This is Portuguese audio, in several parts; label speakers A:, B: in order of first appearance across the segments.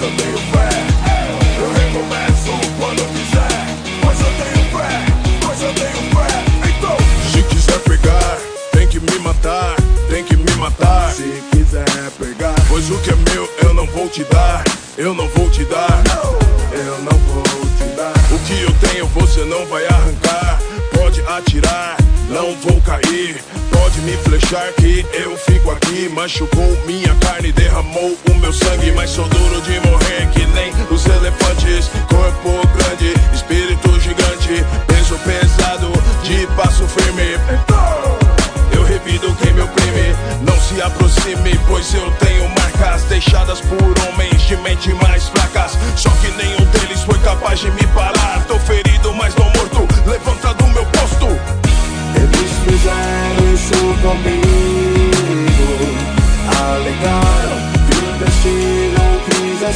A: eu tenho fé. Eu recomeço quando quiser, eu tenho fé, eu tenho fé. Então, se quiser pegar, tem que me matar, tem que me matar. Se quiser pegar, pois o que é meu eu não vou te dar, eu não vou te dar. Eu não vou te dar. O que eu tenho você não vai arrancar, pode atirar não
B: vou cair. Pode me flechar que eu fico aqui. Machucou minha carne, derramou o meu sangue. Mas sou duro
A: de morrer que nem os elefantes.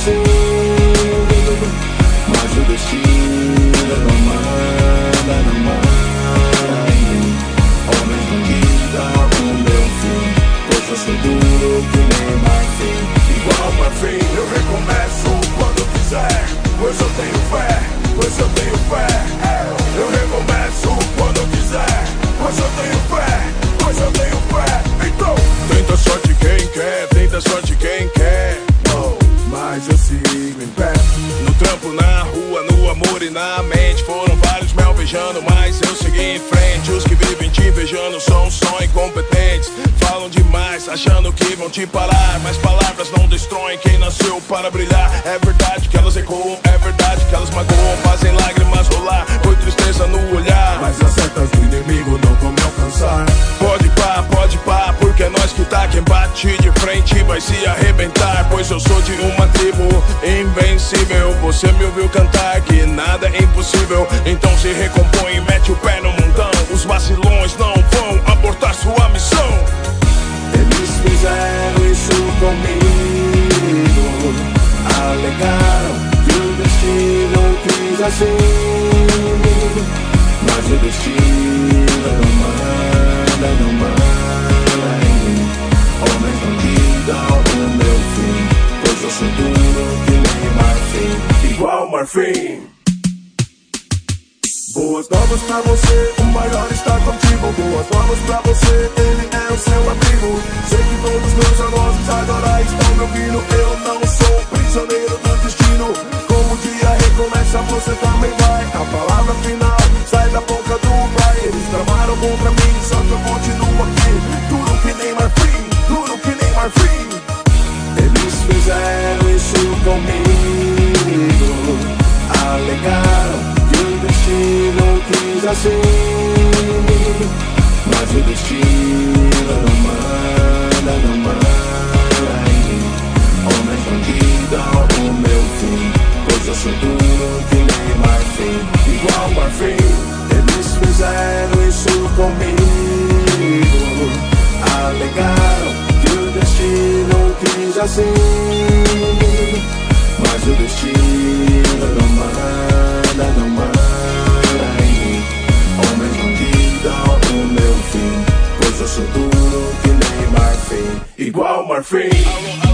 A: Quis mas eu sigo em pé. No trampo, na rua, no amor e na mente. Foram vários me alvejando, mas eu segui em frente. Os que vivem te invejando são só incompetentes. Falam demais, achando que vão te parar. Mas palavras não destroem quem nasceu para brilhar. É verdade que elas ecoam, é verdade que elas magoam. Fazem lágrimas rolar, foi tristeza no olhar.
B: Mas as setas do inimigo não vão me alcançar
A: Pode pá, pode pá, porque é nós que tá quem bate de frente vai se arrebentar. Pois eu sou de uma invencível. Você me ouviu cantar que nada é impossível. Então se recompõe e mete o pé no mundão. Os vacilões não vão abortar sua missão.
B: Eles fizeram isso comigo Alegaram que o destino quis assim Marfim. Boas novas pra você, o maior está contigo. Boas novas pra você, ele é o seu amigo. Sei que todos meus algozes agora estão me ouvindo. Eu não sou prisioneiro do destino. Como o dia recomeça, você também vai. A palavra final sai da boca do pai. Eles tramaram contra mim, só que eu continuo Mas o destino não manda, não manda em mim. Não guiam o meu fim. Pois eu sou duro que nem marfim. Igual marfim. Eles fizeram isso comigo. Alegaram que o destino quis assim. Meu fim